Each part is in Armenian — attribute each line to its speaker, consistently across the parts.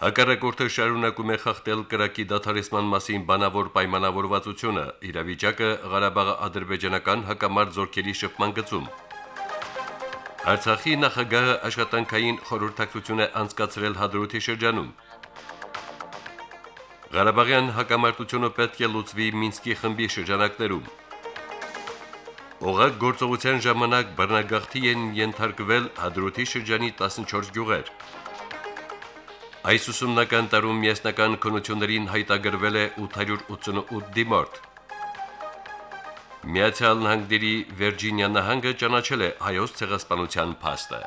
Speaker 1: Հակառակորդը շարունակում է խախտել կրակի դադարեցման մասին բանավոր պայմանավորվածությունը, իրավիճակը Ղարաբաղի ադրբեջանական հակամարտ զորքերի շփման գծում։ Արցախի նախագահը աշխատանքային խորհրդակցություն է անցկացրել Հադրութի շրջանում։ Ղարաբաղյան հակամարտությունը պետք է լուծվի Մինսկի խմբի շրջանակներում։ Օղակ գործողության ժամանակ բռնագաղթի են ենթարկվել Հադրութի շրջանի 14 գյուղեր։ Այս ուսումնական տարում միասնական քննություններին հայտագրվել է 888 դիմորդ։ Միացյալ Նահանգների Վիրջինիա նահանգը ճանաչել է հայոց ցեղասպանության փաստը։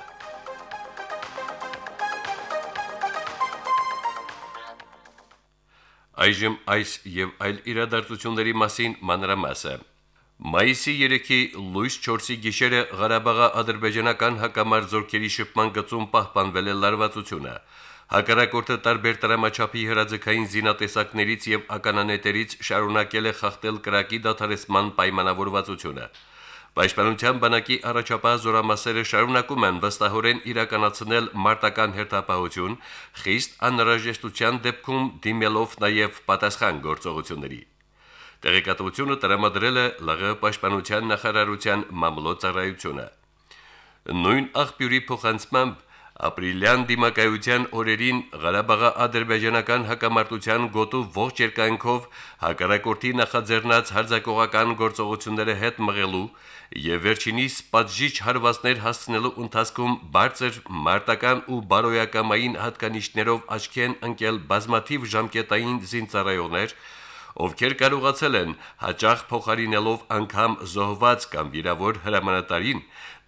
Speaker 1: Այժմ այս եւ այլ իրադարձությունների մասին մանրամասը։ Մայիսի 3-ի լույս 4-ի գիշերը Ղարաբաղի ադրբեջանական հակամարտ զորքերի շփման գծում պահպանվել է լարվածությունը։ Հակառակորդը տարբեր տրամաչափի հրաձգային զինատեսակներից եւ ականանետերից շարունակել է խախտել կրակի դադարեցման պայմանավորվածությունը։ Պաշտպանության բանակի առաջապահ զորամասերը շարունակում են վստահորեն իրականացնել մարտական հերթապահություն, խիստ անհրաժեշտության դեպքում դիմելով նաև պատասխան գործողությունների։ Տեղեկատվությունը տրամադրել է ԼՂ պաշտպանության նախարարության մամլոյցարայությունը։ Նույն աղբյուրի փոխանցմամբ Ապրիլյան դիմակայության օրերին Ղարաբաղի ադրբեջանական հակամարտության գոտու ողջ երկայնքով հակառակորդի նախաձեռնած հարձակողական գործողությունները հետ մղելու եւ վերջինիս պատժիչ հարվածներ հասցնելու ընթացքում բարձր մարտական ու բարոյակամային հատկանիշներով աչքի են ընկել բազմաթիվ ժամկետային զինծառայողներ, ովքեր կարողացել են հաճախ փոխարինելով անգամ զոհված կամ վիրավոր հրամանատարին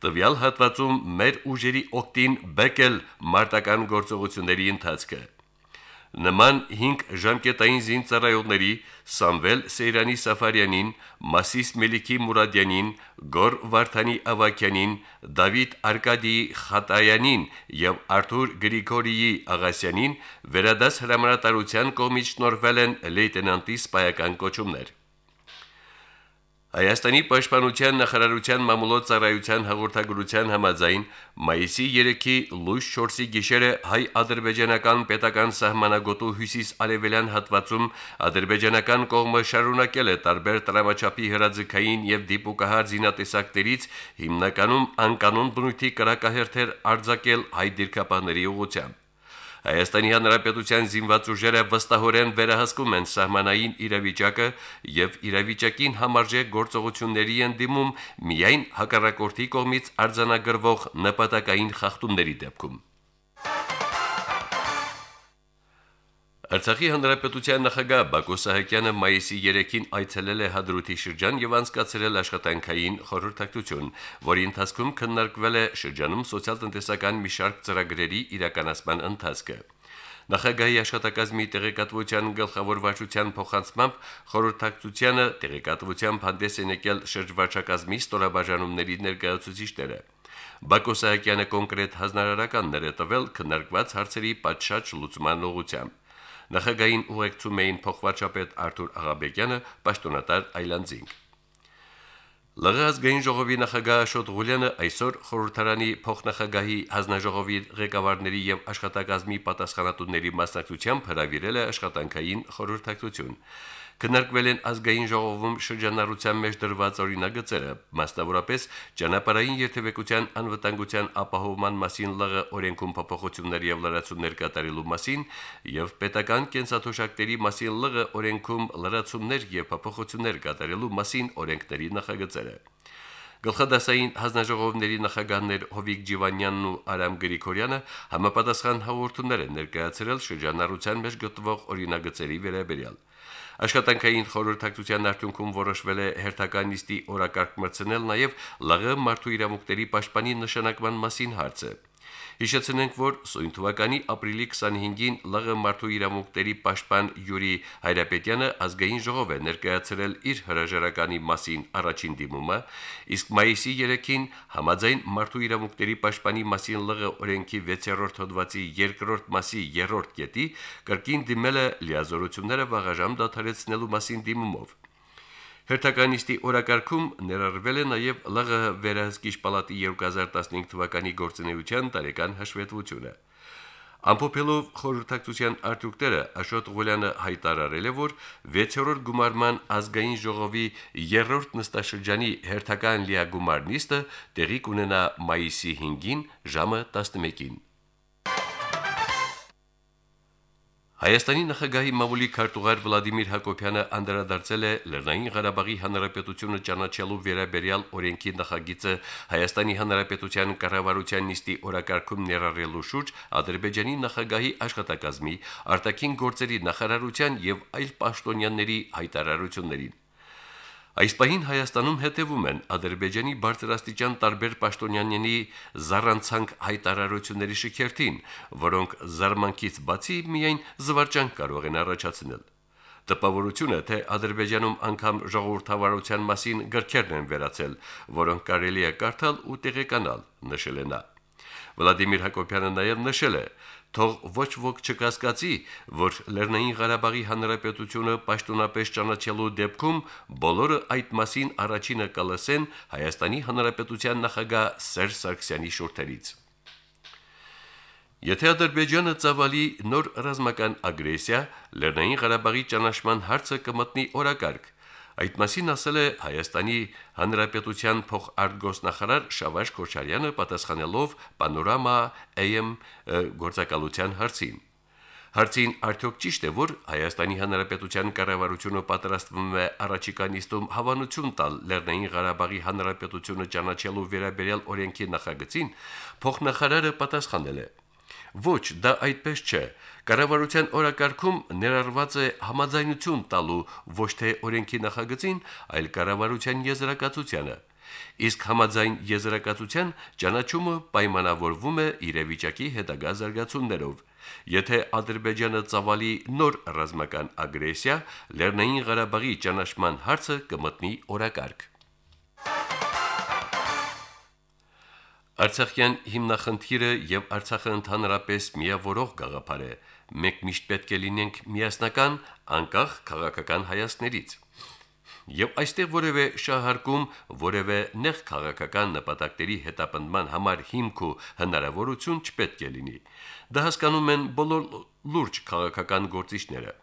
Speaker 1: տվյալ հատվածում մեր ուժերի օկտին բեկել մարտական գործողությունների ընթացքը։ Նման 5 ժամկետային զինծառայողների Սամվել Սեյրանի Սաֆարյանին, Մասիս Մելիքի Մուրադյանին, Գոր Վարդանի Ավակյանին, Դավիթ Արկադի Խատայանին եւ Արթուր Գրիգորիի Աղասյանին վերադաս հրամանատարության կողմից շնորհվել են լեյտենանտի սպայական կոչումներ։ Հայաստանի պաշտպանության նախարարության մամուլոց ծառայության հաղորդագրության համաձայն մայիսի 3-ի լույս 4-ի գիշերը հայ-ադրբեջանական պետական սահմանագոտու հյուսիս-արևելյան հատվածում ադրբեջանական կողմը շարունակել է տարբեր տրամաչափի հրաձգային եւ դիպուկահար զինատեսակներից հիմնականում անկանոն բնույթի կրակահերթեր արձակել հայ դիրքապահների ուղությամբ։ Հայաստանի Հանրապետության զինված ուժերը վստահորեն վերահսկում են սահմանային իրավիճակը եւ իրավիճակին համարժեք գործողությունների են դիմում միայն հակառակորդի կողմից արձանագրվող նպատակային խախտումների դեպքում։ Արցախի հանրապետության նախագահ Բակո Սահակյանը մայիսի 3-ին այցելել է Հադրութի շրջան եւ անցկացրել աշխատանքային խորհրդակցություն, որի ընթացքում քննարկվել է շրջանում սոցիալ-տնտեսական մի շարք ծրագրերի իրականացման ընթացքը։ Նախագահի աշխատակազմի տեղեկատվության գլխավոր վարչության փոխանցմամբ խորհրդակցությանը տեղեկատվությամբ հանդես են եկել շրջվարչակազմի ստորաբաժանումների ներկայացուցիչները։ Բակո Սահակյանը կոնկրետ հանրարարականներ է տվել քննարկված հարցերի պատշաճ լուծման ուղղությամբ։ Նախագահին ուղեկցում էին փոխվարչապետ Արթուր Աղաբեկյանը, պաշտոնատար Այլանդզինգ։ ԼՂ ազգային ժողովի նախագահ Աշոտ Ղուլյանը այսօր խորհրդարանի փոխնախագահի հանձնաժողովի ղեկավարների եւ աշխատակազմի պատասխանատուների մասնակցությամբ հրավիրել է աշխատանքային խորհրդակցություն։ Քննարկվել են ազգային ժողովում շրջանառության մեջ դրված օրինագծերը, մասնավորապես ճանապարհային երթևեկության անվտանգության ապահովման մասին ԼՂ օրենքում փոփոխություններ եւ լրացումներ կատարելու մասին եւ պետական կենսաթոշակների մասին ԼՂ օրենքում լրացումներ եւ փոփոխություններ կատարելու մասին օրենքների նախագծերը։ Գլխադասային հանձնաժողովների նախագահներ Հովիկ Ջիվանյանն ու Արամ Գրիգորյանը համապատասխան հաղորդումներ են ներկայացրել շրջանառության մեջ գտնվող օրինագծերի վերաբերյալ։ Աշխատանքային խորհրդակցության արդյունքում որոշվել է հերթական նիստի օրակարգ մրցնել նաև ԼՂ մարդու իրավունքների պաշտպանի նշանակման մասին հարցը։ Հիշեցնենք, որ սույն թվականի ապրիլի 25-ին ԼՂ մարդու իրավունքների պաշտպան Յուրի Հայրապետյանը ազգային ժողով է ներկայացրել իր հրաժարականի մասին առաջին դիմումը, իսկ մայիսի 3-ին համաձայն մարդու իրավունքների պաշտպանի մասին ԼՂ օրենքի 6-րդ հոդվածի 2-րդ մասի 3-րդ կետի կրկին դիմել է լիազորությունները վաղաժամ դադարեցնելու մասին դիմումով։ Հերթականիստի օրակարգում ներառվել է նաև ԼՂՀ վերահսկիչ պալատի 2015 թվականի գործունեության տարեկան հաշվետվությունը։ Ամփոփելով խորհրդակցության արդյունքները Աշոտ Ղուլյանը հայտարարել է, որ 6-րդ գումարման ազգային ժողովի 3-րդ նստաշրջանի հերթական լիագումար նիստը տեղի կունենա մայիսի 5-ին ժամը 11-ին։ Հայաստանի նախագահի մամուլի քարտուղար Վլադիմիր Հակոբյանը անդրադարձել է Լեռնային Ղարաբաղի Հանրապետությունը ճանաչելու վերաբերյալ օրենքի նախագիծը. Հայաստանի Հանրապետության կառավարության նիստի օրակարգում ներառելու շուրջ Ադրբեջանի նախագահի աշխատակազմի, արտաքին գործերի նախարարության եւ այլ պաշտոնյաների հայտարարություններին։ Այս պահին Հայաստանում հետևում են Ադրբեջանի բարձրաստիճան տարբեր պաշտոնյաների զառանցանք հայտարարությունների շքերթին, որոնք զարմանքից բացի միայն զվարճանք կարող են առաջացնել։ Տպավորությունը, թե Ադրբեջանում անգամ ժողովրդավարության մասին գրքերն են վերացել, որոնք կարելի է կարդալ ու տեղեկանալ, նշել է նա։ Վլադիմիր Հակոբյանը նաև նշել է, թող ոչ ոք չկասկածի, որ Լեռնային Ղարաբաղի Հանրապետությունը պաշտոնապես ճանաչելու դեպքում բոլորը այդ մասին առաջինը կլսեն Հայաստանի Հանրապետության նախագահ Սերժ Սարգսյանի շուրթերից։ Եթե Ադրբեջանը ծավալի նոր ռազմական ագրեսիա, Լեռնային Ղարաբաղի ճանաչման հարցը կմտնի օրակարգ, Այդ մասին ասել է Հայաստանի Հանրապետության փոխարտգոսնախարար Շավարժ Քոչարյանը պատասխանելով Panorama AM գործակալության հարցին։ Հարցին արդյոք ճիշտ է, որ Հայաստանի Հանրապետության կառավարությունը պատրաստվում է առաջիկա նիստում հավանություն տալ Լեռնային Ղարաբաղի Հանրապետությունը ճանաչելու վերաբերյալ օրենքի նախագծին, փոխնախարարը պատասխանել է. Ոչ, դա այդպես չէ։ Կառավարության օրակարգում ներառված է համաձայնություն տալու ոչ թե օրենքի նախագծին, այլ կառավարության եզրակացությանը։ Իսկ համաձայն եզրակացության ճանաչումը պայմանավորվում է իրավիճակի հետագա զարգացումներով։ Եթե Ադրբեջանը ծավալի նոր ռազմական ագրեսիա, Լեռնային Ղարաբաղի ճանաչման հարցը կմտնի օրակարգ։ Արցախյան հիմնախնդիրը եւ Արցախը ընդհանրապես միավորող գաղափար է։ Մենք միշտ պետք է լինենք միասնական, անկախ քաղաքական հայացքներից։ Եվ այստեղ որևէ շահարկում, որևէ նեղ քաղաքական նպատակների հետապնդման համար հիմք ու հնարավորություն չպետք է լինի։ Դա հասկանում են բոլոր լուրջ քաղաքական գործիչները։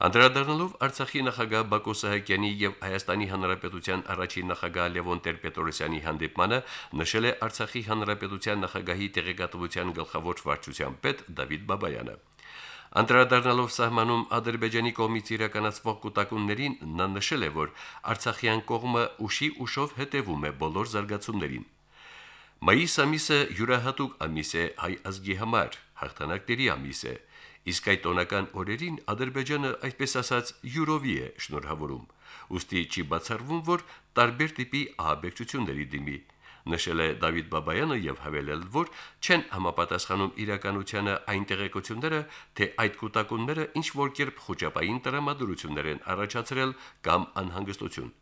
Speaker 1: Անդրադառնալով Արցախի նախագահ Բակո Սահակյանի եւ Հայաստանի Հանրապետության առաջին նախագահ Լևոն Տեր-Պետրոսյանի հանդիպմանը նշել է Արցախի Հանրապետության նախագահի տեղեկատվության գլխավոր վարչության պետ Դավիթ Բաբայանը։ Անդրադառնալով սահմանում Ադրբեջանի կողմից իրականացվող կൂട്ടակումներին նա նշել է, որ Արցախյան կողմը ուշի ուշով հետևում է բոլոր զարգացումներին։ Մայիս ամիսը յուրահատուկ ամիս է հայ ազգի համար, հաղթանակների ամիս է, իսկ այդ տոնական օրերին Ադրբեջանը, այսպես ասած, յուրովի է շնորհավորում։ Ոստի չի բացառվում, որ տարբեր տիպի ահաբեկչությունների դիմի նշել է Դավիթ Բաբայանը եւ հավելել, որ չեն համապատասխանում իրականությանը այն տեղեկությունները, թե այդ կൂട്ടակումները ինչ որ կերպ խոճապային տրամադրություններ են առաջացրել կամ անհանգստություն։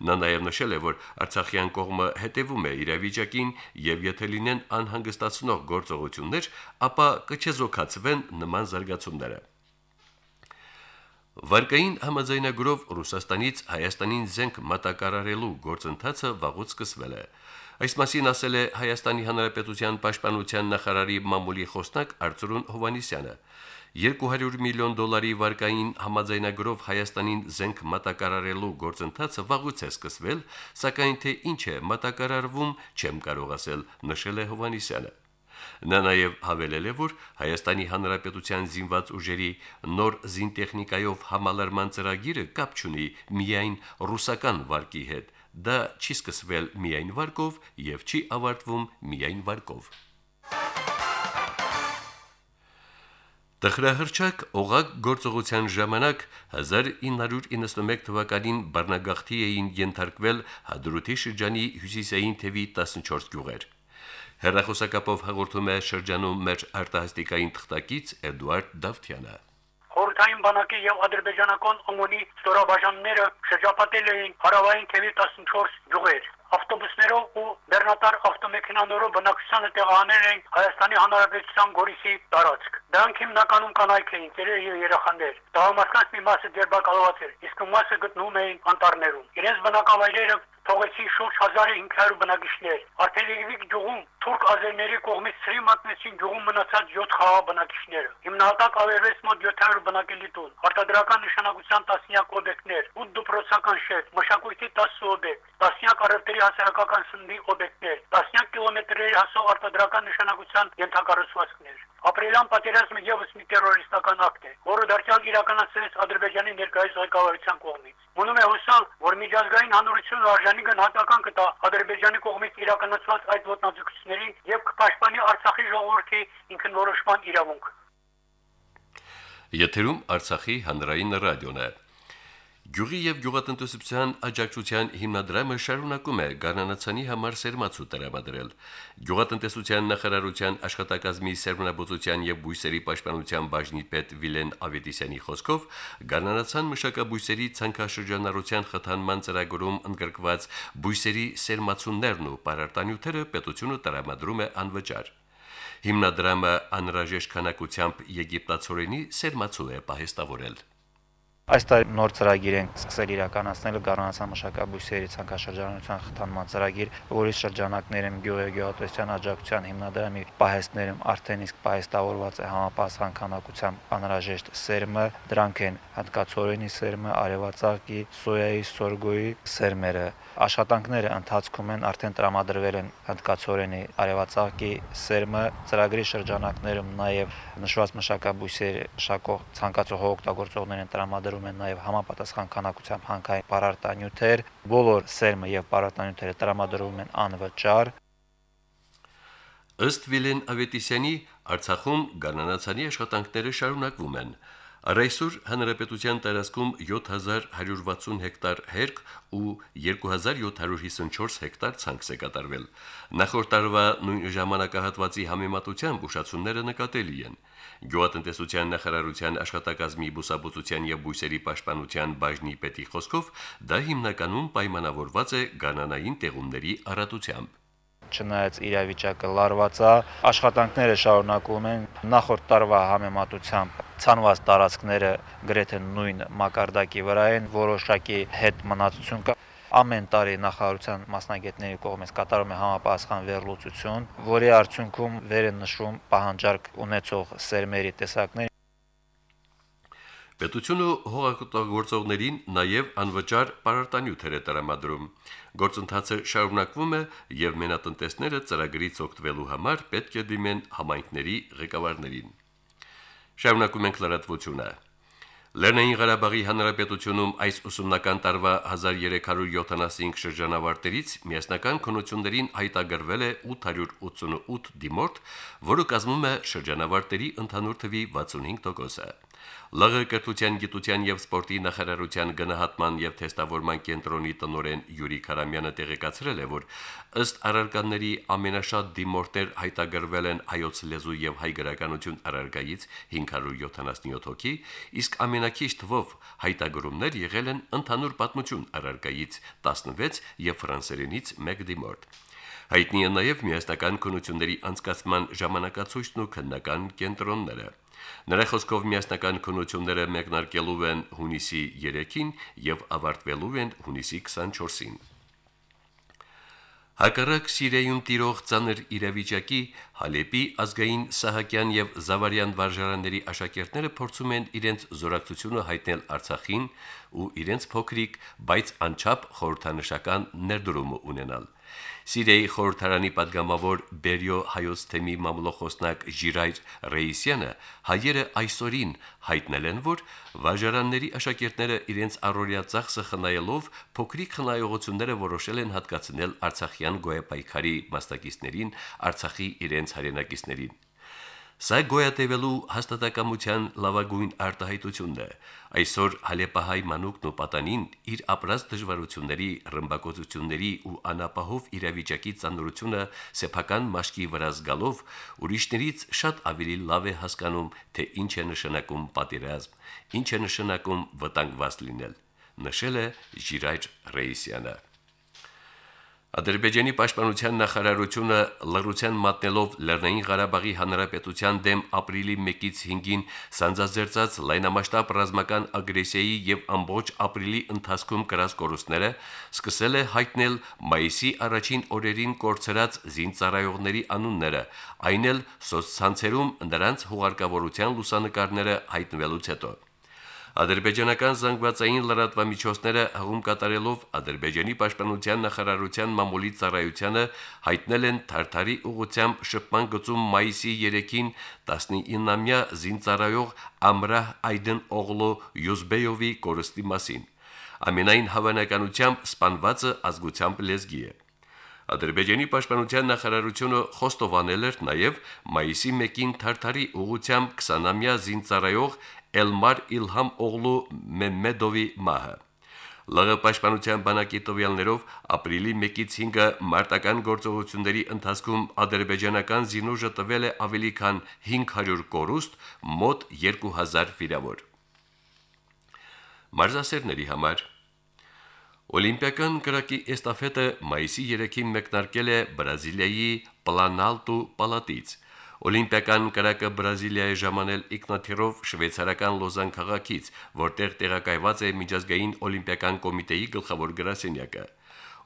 Speaker 1: Նա նաև նշել է, որ Արցախյան կողմը հետևում է իրավիճակին եւ եթե լինեն անհանգստացնող գործողություններ, ապա կչեզոքացվեն նման զարգացումները։ Վարկային համաձայնագրով Ռուսաստանից Հայաստանին զենք մատակարարելու գործընթացը վաղուց սկսվել է։ Այս մասին ասել է Հայաստանի Հանրապետության Պաշտպանության նախարարի մամուլի խոսնակ Արծրուն Հովանիսյանը։ 200 միլիոն դոլարի վարկային համաձայնագրով Հայաստանին զենք մատակարարելու գործընթացը վաղուց է սկսվել, սակայն թե ինչ է մատակարարվում, չեմ կարող ասել, նշել է Հովանիսյանը։ Նա նաև հավելել է, որ Հայաստանի Հանրապետության զինված ուժերի նոր զինտեխնիկայով համալրման ծրագիրը կապ չունի միայն ռուսական վարկի հետ։ Դա չի սկսվել միայն վարկով եւ չի ավարտվում միայն վարկով։ Տխրահրճակ օղակ գործողության ժամանակ 1991 թվականին Բարնագախտի էին ենթարկվել Հադրութի շրջանի հյուսիսային թևի 14 գյուղեր։ Հերրախոսակապով հաղորդում է շրջանում մեր արտահասթիկային թղթակից Էդուարդ Դավթյանը։
Speaker 2: Խորհրդային բանակի եւ ադրբեջանական օմոնի ստորաբաժանները շրջապատել էին հարավային թևի 14 գյուղեր ավտոբուսներով ու բեռնատար ավտոմեքենաներով բնակչությանը տեղահանել էին Հայաստանի Հանրապետության Գորիսի տարածք։ Դրանք հիմնականում կանայք էին, ծերեր եւ երեխաներ։ Տղամարդկանց մի մասը դերբակալված էր, իսկ մասը գտնվում էին անտառներում։ Իրենց բնակավայրերը թողեցին շուրջ 1500 բնակիչներ։ Արտելիվիկ գյուղում թուրք ազերների կողմից ծրի մատնեցին գյուղում մնացած 7 խաղաղ բնակիչները։ Հիմնահատակ ավերվեց մոտ 700 բնակելի տուն, արտադրական նշանակության տասնյակ օբյեկտներ, 8 դպրոցական շերտ, մշակույթի 10 օբյեկտ, տասնյակ առևտրի հասարակական սննդի օբյեկտներ, տասնյակ կիլոմետրերի հասող արտադրական նշանակության ենթակառուցվածքներ։ Ապրիլյան պատերազմը եւս մի terroristական ակտ է, որը դարձյալ իրականացվեց Ադրբեջանի ներկայիս ղեկավարության կողմից։ Մնում է հուսալ, որ միջազգային հանրությունը արժանի գնահատական կտա Ադրբեջանի կողմից իրականացված այդ ոտնձգություններին եւ կպաշտպանի Արցախի ժողովրդի ինքնորոշման իրավունքը։
Speaker 1: Եթերում Արցախի հանրային ռադիոն է։ Գյուղի եւ գյուղատնտեսության աջակցության հիմնադրամը շարունակում է Գառնանացանի համար սերմացու տրամադրել։ Գյուղատնտեսության նախարարության աշխատակազմի սերմնաբուծության եւ բույսերի պաշտպանության բաժնի պետ Վիլեն Ավետիսյանի խոսքով Գառնանացան մշակաբույսերի ցանկաշրջանառության խթանման ծրագրում ընդգրկված բույսերի սերմացուններն ու պարարտանյութերը պետությունը տրամադրում է անվճար։ Հիմնադրամը անհրաժեշտ քանակությամբ եգիպտացորենի սերմացու է պահեստավորել։
Speaker 3: Այս տարի նոր ծրագիր ենք սկսել իրականացնել Գառնանացան մշակաբույսերի ցանկաշրջանության խթանման ծրագիր, որի շրջանակներում գյուղեգեոտեսյան աջակցության հիմնադրամի պահեստներում արդեն իսկ պահեստավորված է համապատասխան քանակությամբ անհրաժեշտ սերմը, դրանք են հատկացորենի սերմը, արևածաղկի, սոյայի, սորգոյի սերմերը։ Աշխատանքները ընթացքում են, արդեն տրամադրվել են հատկացորենի արևածաղկի սերմը, ծրագրի շրջանակներում նաև նշված մշակաբույսեր շակող ցանկացող օգտագործողներին տրամադրում են նաև համապատասխան քանակությամբ հանքային պարարտանյութեր, բոլոր սերմը եւ պարարտանյութերը տրամադրվում են անվճար։
Speaker 1: Ըստ Վիլեն Ավետիսյանի Արցախում գանանացանի աշխատանքները շարունակվում են։ Առայսօր հանրապետության տարածքում 7160 հեկտար հերկ ու 2754 հեկտար ցանքս է կատարվել։ Նախորդ տարվա նույն ժամանակահատվածի համեմատությամբ ուշացումները նկատելի են։ Գյուղատնտեսության նախարարության աշխատակազմի բուսաբուծության եւ բույսերի պաշտպանության բաժնի պետի խոսքով դա հիմնականում պայմանավորված է գանանային տեղումների առատությամբ
Speaker 3: չնայած իրավիճակը լարված է, աշխատանքները շարունակվում են նախորդ տարվա համեմատությամբ ցանված տարածքները գրեթե նույն մակարդակի վրա են, որոշակի հետ մնացություն կա ամեն տարի նախարարության մասնագետների կողմից կատարում է համապատասխան վերլուծություն, որի արդյունքում վեր են նշվում պահանջարկ ունեցող սերմերի տեսակներ
Speaker 1: Պետությունը հողագործողներին նաև անվճար պարարտանյութեր է տրամադրում։ Գործընթացը շարունակվում է եւ մենատնտեսները ծրագրից օգտվելու համար պետք է դիմեն համայնքների ղեկավարներին։ Շարունակում ենք լրատվությունը։ Լեռնային Ղարաբաղի Հանրապետությունում այս ուսումնական տարվա 1375 շրջանավարտերից միասնական քննություններին հայտագրվել է 888 դիմորդ, որը կազմում է շրջանավարտերի ընդհանուր թվի 65%-ը։ ԼՂ կրթության, գիտության եւ սպորտի նախարարության գնահատման եւ թեստավորման կենտրոնի տնօրեն Յուրի Խարամյանը տեղեկացրել է, որ ըստ առարկաների ամենաշատ դիմորդեր հայտագրվել են հայոց լեզու եւ հայ գրականություն առարգայից 577 հոգի, իսկ ամենակիչ թվով հայտագրումներ եղել են ընդհանուր պատմություն առարգայից 16 եւ ֆրանսերենից 1 դիմորդ։ Հայտնի է նաև միասնական քննությունների անցկացման ժամանակացույցն ու քննական կենտրոնները։ Նրա խոսքով միասնական քննությունները մեկնարկելու են հունիսի 3-ին եւ ավարտվելու են հունիսի 24-ին։ Հակառակ Սիրիայում տիրող ցաներ իրավիճակի Հալեպի ազգային Սահակյան եւ Զավարյան վարժարանների աշակերտները փորձում են իրենց զորակցությունը հայտնել Արցախին ու իրենց փոքրիկ, բայց անչափ խորհրդանշական ներդրում ունենալ։ Սիրիայի խորհրդարանի падգամավոր Բերյո հայոց թեմի մամլոխոսնակ Ժիրայր Ռեիսյանը հայերը այսօրին հայտնել են, որ վարժարանների աշակերտները իրենց առօրյա ծախսը խնայելով փոքրիկ խնայողությունները որոշել են հատկացնել Արցախյան գոյապայքարի մասնակիցներին, Արցախի իրենց հայրենակիցներին։ Սա գոյատևելու հաստատակամության լավագույն արտահայտությունն է։ Այսօր Հալեպահայ մանուկն ու պատանին իր ապրած դժվարությունների, ռմբակոծությունների ու անապահով իրավիճակի ծանրությունը սեփական մաշկի վրա զգալով ուրիշներից շատ ավելի լավ է հասկանում, թե ինչ է նշանակում պատերազմ, ինչ է նշանակում վտանգված լինել, նշել է Ժիրայր Ռեյսյանը։ Ադրբեջանի պաշտպանության նախարարությունը լռության մատնելով Լեռնային Ղարաբաղի Հանրապետության դեմ ապրիլի 1-ից 5-ին սանձազերծած լայնամասշտաբ ռազմական ագրեսիայի եւ ամբողջ ապրիլի ընթացքում կրած կորուստները սկսել է հայտնել մայիսի առաջին օրերին կորցրած զինծառայողների անունները, այն էլ սոցցանցերում նրանց հուղարկավորության լուսանկարները հայտնվելուց հետո։ Ադրբեջանական զանգվածային լրատվամիջոցները հղում կատարելով Ադրբեջանի պաշտպանության նախարարության մամուլի ծառայությանը հայտնել են Թարթարի ուղությամբ շփման գծում մայիսի 3-ին 19-ամյա զինծառայող Ամրահ Այդեն Օղլո Յուզբեյովի կորստի մասին։ Ամենայն հավանականությամբ սպանվածը ազգությամբ լեզգի է։ Ադրբեջանի պաշտպանության նախարարությունը խոստովանել էր նաև մայիսի 1-ին Թարթարի ուղությամբ 20-ամյա զինծառայող Էլմար Իլհամ Օղլու Մեմեդովի մահը։ ԼՂ պաշտպանության բանակի տվյալներով ապրիլի 1-ից 5-ը մարտական գործողությունների ընթացքում ադրբեջանական զինուժը տվել է ավելի քան 500 կորուստ, մոտ 2000 վիրավոր։ Մարզասերների համար Օլիմպիական կրակի էստաֆետը մայիսի 3-ին մեկնարկել է Բրազիլիայի Պլանալտու պալատից։ Օլիմպիական կրակը Բրազիլիայի ժամանել Իգնաթիրով շվեյցարական Լոզան քաղաքից, որտեղ տեղակայված է միջազգային օլիմպիական կոմիտեի գլխավոր գրասենյակը։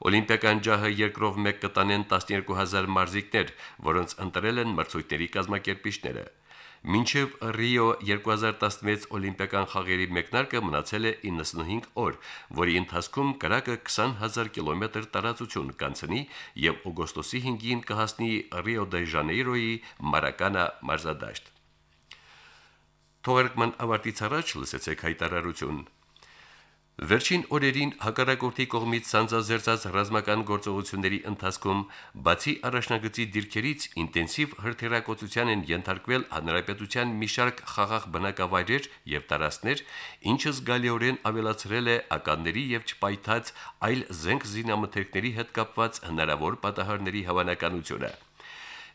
Speaker 1: Օլիմպիական ջահը երկրով մեկ կտանեն 12000 մարզիկներ, որոնց ընտրել են մրցույթների կազմակերպիչները։ Մինչև Ռիո 2016 օլիմպիական խաղերի մեկնարկը մնացել է 95 օր, որի ընթացքում կրակը 20000 կիլոմետր տարածություն կանցնի եւ օգոստոսի 5-ին կհասնի Ռիո դե Ժանեյրոյի Մարականա մարզադաշտ։ Թողարկման ավարտից առաջ լսեցեք հայտարարություն։ Վերջին օրերին հակառակորդի կողմից սանձազերծած ռազմական գործողությունների ընթացքում բացի առաջնագծի դիրքերից ինտենսիվ հրթիռակոծության են ենթարկվել հանրապետության մի շարք խաղաղ բնակավայրեր եւ տարածքներ, ինչը զգալիորեն ավելացրել է ականների եւ չպայթած այլ զենք զինամթերքների հետ կապված հնարավոր պատահարների հավանականությունը։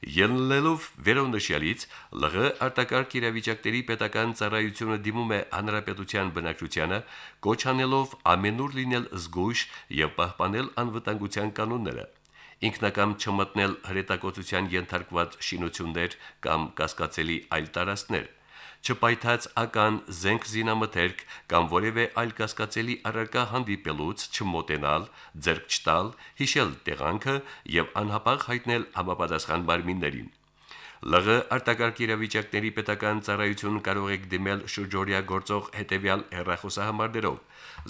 Speaker 1: Ելնելով վերոնշյալից ԼՂ արտակարգ իրավիճակների պետական ծառայությունը դիմում է հանրապետության բնակչությանը կոչանելով ամենուր լինել զգույշ եւ պահպանել անվտանգության կանոնները ինքնակամ չմտնել հրետակոծության ենթարկված շինություններ կամ կասկածելի այլ տարածքներ չպայթած ական զենք զինամթերք կամ որևէ այլ կասկածելի առարկա հանդիպելուց չմոտենալ, ձեռք չտալ, հիշել տեղանքը եւ անհապաղ հայտնել համապատասխան բարմիններին։ ԼՂ արտակարգ իրավիճակների պետական ծառայություն կարող եք դիմել շուրջօրյա գործող հետևյալ հեռախոսահամարներով.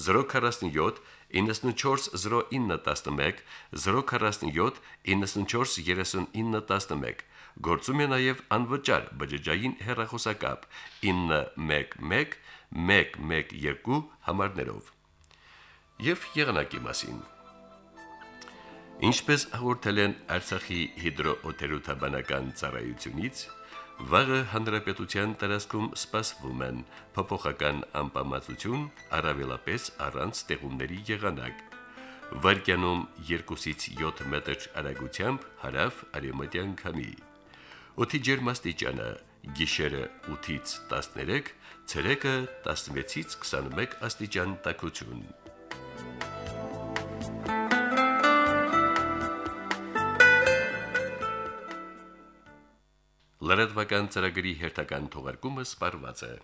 Speaker 1: 047 940911 047 943911 Գործում է նաև անվճար բջջային հեռախոսակապ 911 112 համարներով։ Եվ եղանակի մասին։ Ինչպես հաղորդել են Արցախի հիդրոօթերոթաբանական ծառայությունից, վաղը հանրապետության տարածքում սպասվում են փոփոխական անպամացություն, առավելապես առանց տեղումների եղանակ վարկյանում 2-ից 7 մետր արագությամբ հարավ արևմտյան քամի։ Օդի ջերմաստիճանը՝ գիշերը 8-ից 13, ցերեկը 16-ից 21 աստիճան տաքություն։ Լրատվական ծրագրի հերթական թողարկումը սպարված է։